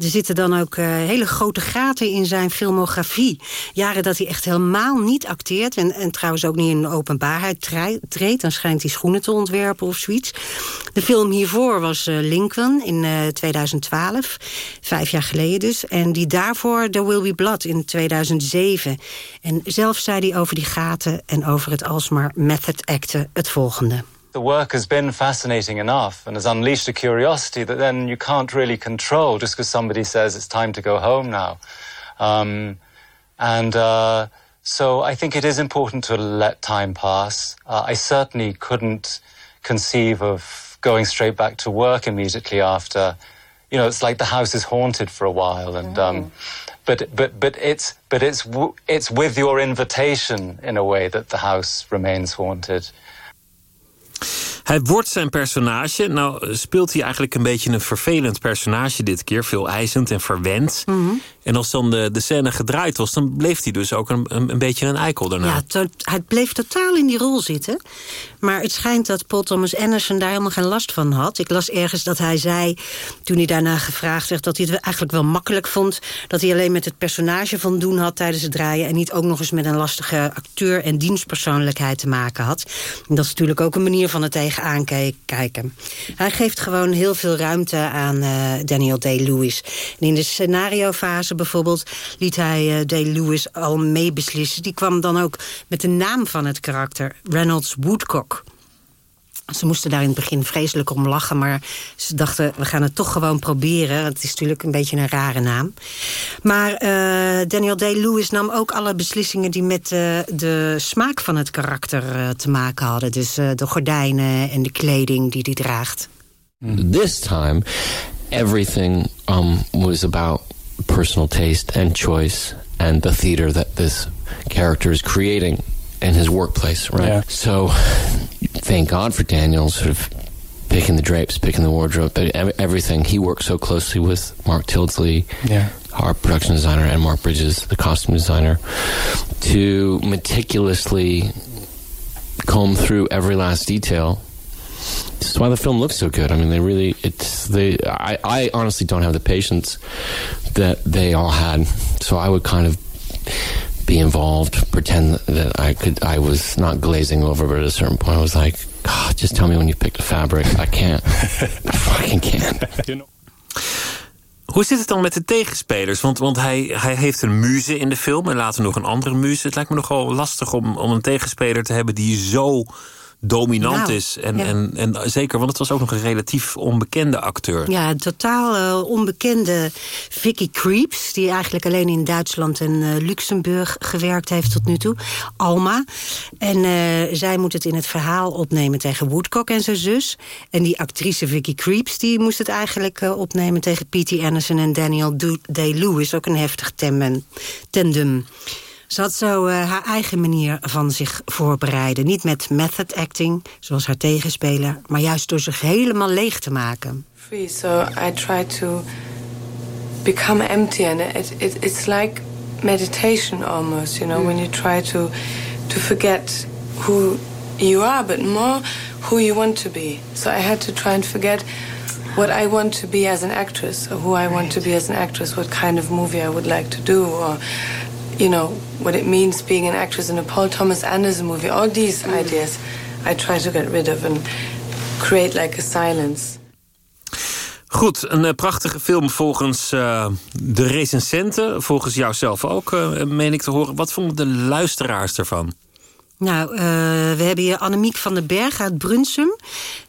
Er zitten dan ook eh, hele grote gaten in zijn filmografie. Jaren dat hij echt helemaal niet acteert... en, en trouwens ook niet in de openbaarheid treedt... dan schijnt hij schoenen te ontwerpen of zoiets. De film hiervoor was eh, Lincoln in eh, 2012. Vijf jaar geleden dus. En die daarvoor There Will Be Blood in 2007. En zelf zei hij over die gaten en over het alsmaar method acten het volgende. The work has been fascinating enough and has unleashed a curiosity that then you can't really control just because somebody says it's time to go home now. Um, and uh, so I think it is important to let time pass. Uh, I certainly couldn't conceive of going straight back to work immediately after. You know, it's like the house is haunted for a while, and um, but but but it's but it's w- it's with your invitation in a way that the house remains haunted. Hij wordt zijn personage. Nou speelt hij eigenlijk een beetje een vervelend personage dit keer. Veel eisend en verwend. En als dan de, scène gedraaid was... dan bleef hij dus ook een, een, beetje een eikel daarna. Ja, to- hij bleef totaal in die rol zitten. Maar het schijnt dat Paul Thomas Anderson daar helemaal geen last van had. Ik las ergens dat hij zei, toen hij daarna gevraagd werd... dat hij het eigenlijk wel makkelijk vond... dat hij alleen met het personage van doen had tijdens het draaien... en niet ook nog eens met een lastige acteur en dienstpersoonlijkheid te maken had. En dat is natuurlijk ook een manier van het tegenaan ke- kijken. Hij geeft gewoon heel veel ruimte aan eh, Daniel Day-Lewis. En in de scenariofase bijvoorbeeld liet hij eh, Day-Lewis al meebeslissen. Die kwam dan ook met de naam van het karakter, Reynolds Woodcock. Ze moesten daar in het begin vreselijk om lachen, maar ze dachten, we gaan het toch gewoon proberen. Het is natuurlijk een beetje een rare naam. Maar eh, Daniel Day-Lewis nam ook alle beslissingen die met eh, de smaak van het karakter te maken hadden. Dus de gordijnen en de kleding die hij draagt. This time, everything um, was about personal taste and choice and the theater that this character is creating in his workplace, right? Yeah. So, thank God for Daniel sort of picking the drapes, picking the wardrobe, but everything. He worked so closely with Mark Tildesley, Yeah. our production designer, and Mark Bridges, the costume designer, to meticulously comb through every last detail. This is why the film looks so good. I mean, they really, it's, they, I, I honestly don't have the patience that they all had. So I would kind of be involved, pretend that I could, I was not glazing over, but at a certain point I was like, God, just tell me when you picked the fabric. I can't. I fucking can't. Hoe zit het dan met de tegenspelers? Want, want hij, hij heeft een muze in de film en later nog een andere muze. Het lijkt me nogal lastig om, om een tegenspeler te hebben die zo dominant Nou, is. En, ja. en, en zeker, want het was ook nog een relatief onbekende acteur. Ja, totaal eh, onbekende Vicky Creeps... die eigenlijk alleen in Duitsland en eh, Luxemburg gewerkt heeft tot nu toe. Alma. En eh, zij moet het in het verhaal opnemen tegen Woodcock en zijn zus. En die actrice Vicky Creeps... die moest het eigenlijk opnemen tegen P.T. Anderson en Daniel Day-Lewis. Ook een heftig tandem. Ze had zo eh, haar eigen manier van zich voorbereiden. Niet met method acting, zoals haar tegenspeler... maar juist door zich helemaal leeg te maken. free. So I try to become empty, and it, it, it's like meditation almost. You know, when you try to to forget who you are, but more who you want to be. So I had to try and forget what I want to be as an actress, or who I want to be as an actress, what kind of movie I would like to do, or you know what it means being an actress in a Paul Thomas Anderson movie. All these ideas, I try to get rid of and create like a silence. Goed, een eh, prachtige film volgens eh, de recensenten. Volgens jou zelf ook, eh, meen ik te horen. Wat vonden de luisteraars ervan? Nou, eh, we hebben hier Annemiek van den Berg uit Brunsum.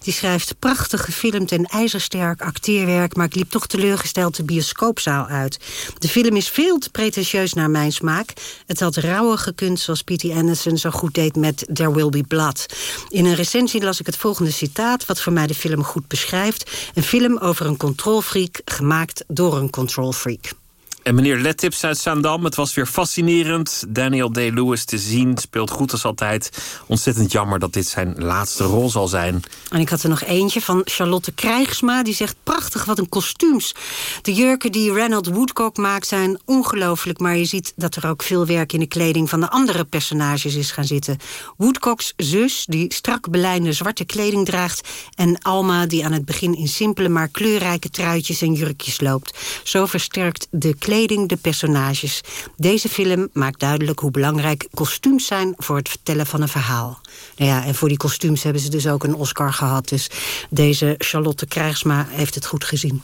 Die schrijft prachtig gefilmd en ijzersterk acteerwerk... maar ik liep toch teleurgesteld de bioscoopzaal uit. De film is veel te pretentieus naar mijn smaak. Het had rauwer gekund zoals P.T. Anderson zo goed deed met There Will Be Blood. In een recensie las ik het volgende citaat... wat voor mij de film goed beschrijft. Een film over een controlfreak gemaakt door een controlfreak. En meneer Lettips uit Zaandam, het was weer fascinerend. Daniel Day-Lewis te zien, speelt goed als altijd. Ontzettend jammer dat dit zijn laatste rol zal zijn. En ik had er nog eentje van Charlotte Krijgsma. Die zegt, prachtig, wat een kostuums. De jurken die Ranald Woodcock maakt zijn ongelooflijk... maar je ziet dat er ook veel werk in de kleding van de andere personages is gaan zitten. Woodcocks zus, die strak belijnde zwarte kleding draagt... en Alma, die aan het begin in simpele maar kleurrijke truitjes en jurkjes loopt. Zo versterkt de kleding de personages. Deze film maakt duidelijk hoe belangrijk kostuums zijn... voor het vertellen van een verhaal. Nou ja, en voor die kostuums hebben ze dus ook een Oscar gehad. Dus deze Charlotte Krijgsma heeft het goed gezien.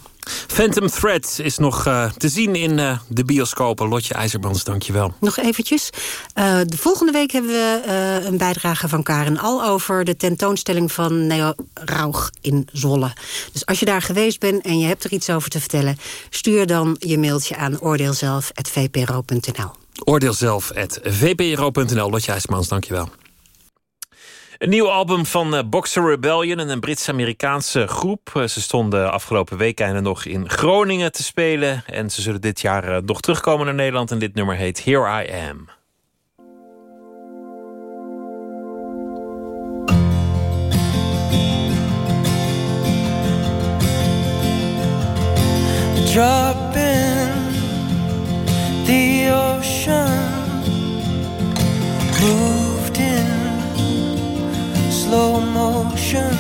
Phantom Thread is nog eh, te zien in eh, de bioscopen. Lotje IJzerbrands, dankjewel. Nog eventjes. Eh, de volgende week hebben we een bijdrage van Karen Al... over de tentoonstelling van Neo Rauch in Zwolle. Dus als je daar geweest bent en je hebt er iets over te vertellen... stuur dan je mailtje aan oordeelzelf.vpro.nl. Oordeel zelf at vpro.nl. Lotje IJzerbrands, dankjewel. Een nieuw album van eh, Boxer Rebellion, een Brits-Amerikaanse groep. Eh, Ze stonden afgelopen weekenden nog in Groningen te spelen. En ze zullen dit jaar eh, nog terugkomen naar Nederland. En dit nummer heet Here I Am. drop in the ocean, slow motion,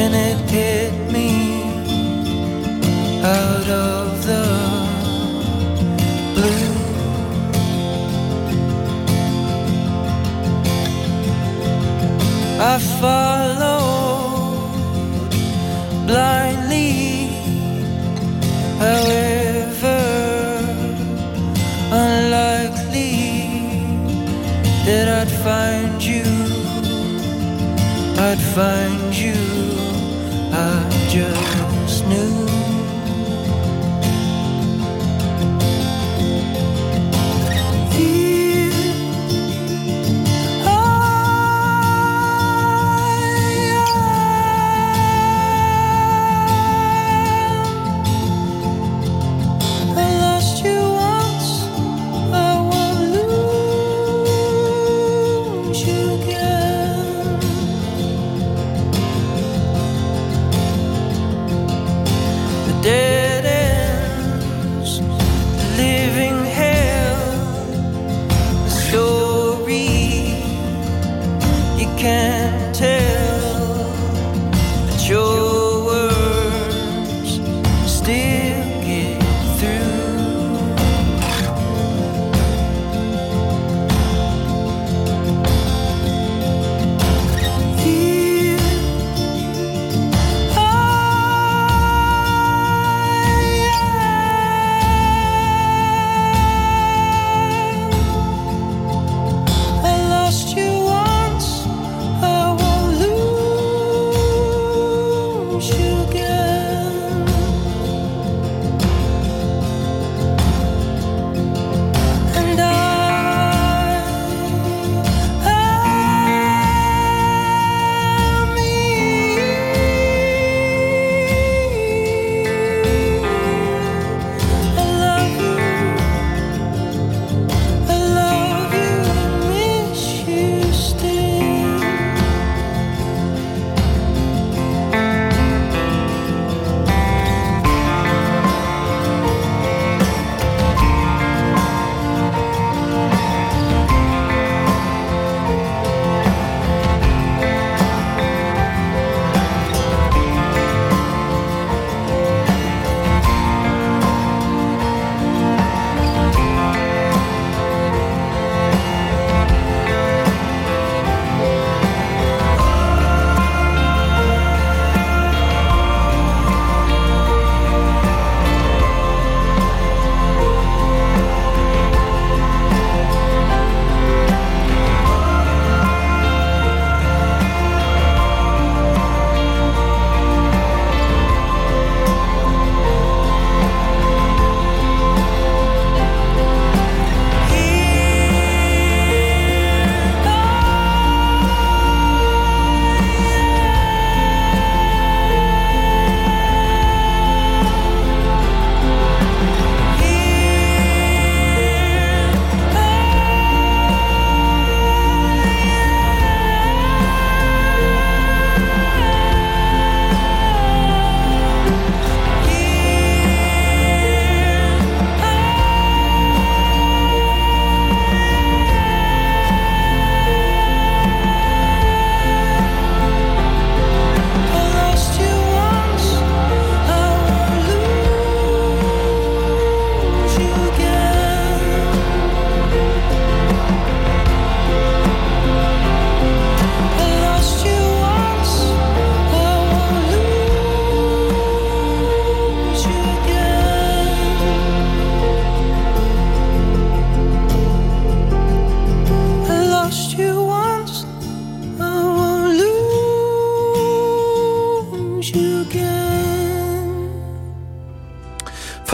and it hit me out of the blue. I followed blindly I'd find you. I just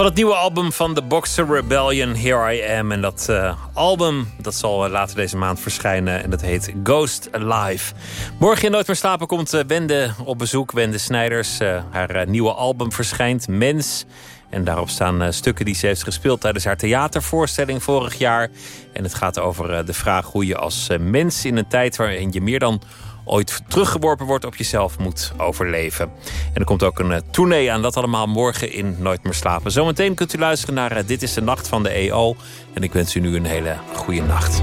Van het nieuwe album van The Boxer Rebellion, Here I Am. En dat eh, album dat zal eh, later deze maand verschijnen. En dat heet Ghost Alive. Morgen in Nooit meer slapen komt eh, Wende op bezoek. Wende Snijders. Haar nieuwe album verschijnt, Mens. En daarop staan stukken die ze heeft gespeeld tijdens haar theatervoorstelling vorig jaar. En het gaat over de vraag hoe je als mens in een tijd waarin je meer dan ooit teruggeworpen wordt op jezelf moet overleven. En er komt ook een eh, tournee aan, dat allemaal morgen in Nooit meer slapen. Zometeen kunt u luisteren naar eh, Dit is de Nacht van de EO. En ik wens u nu een hele goede nacht.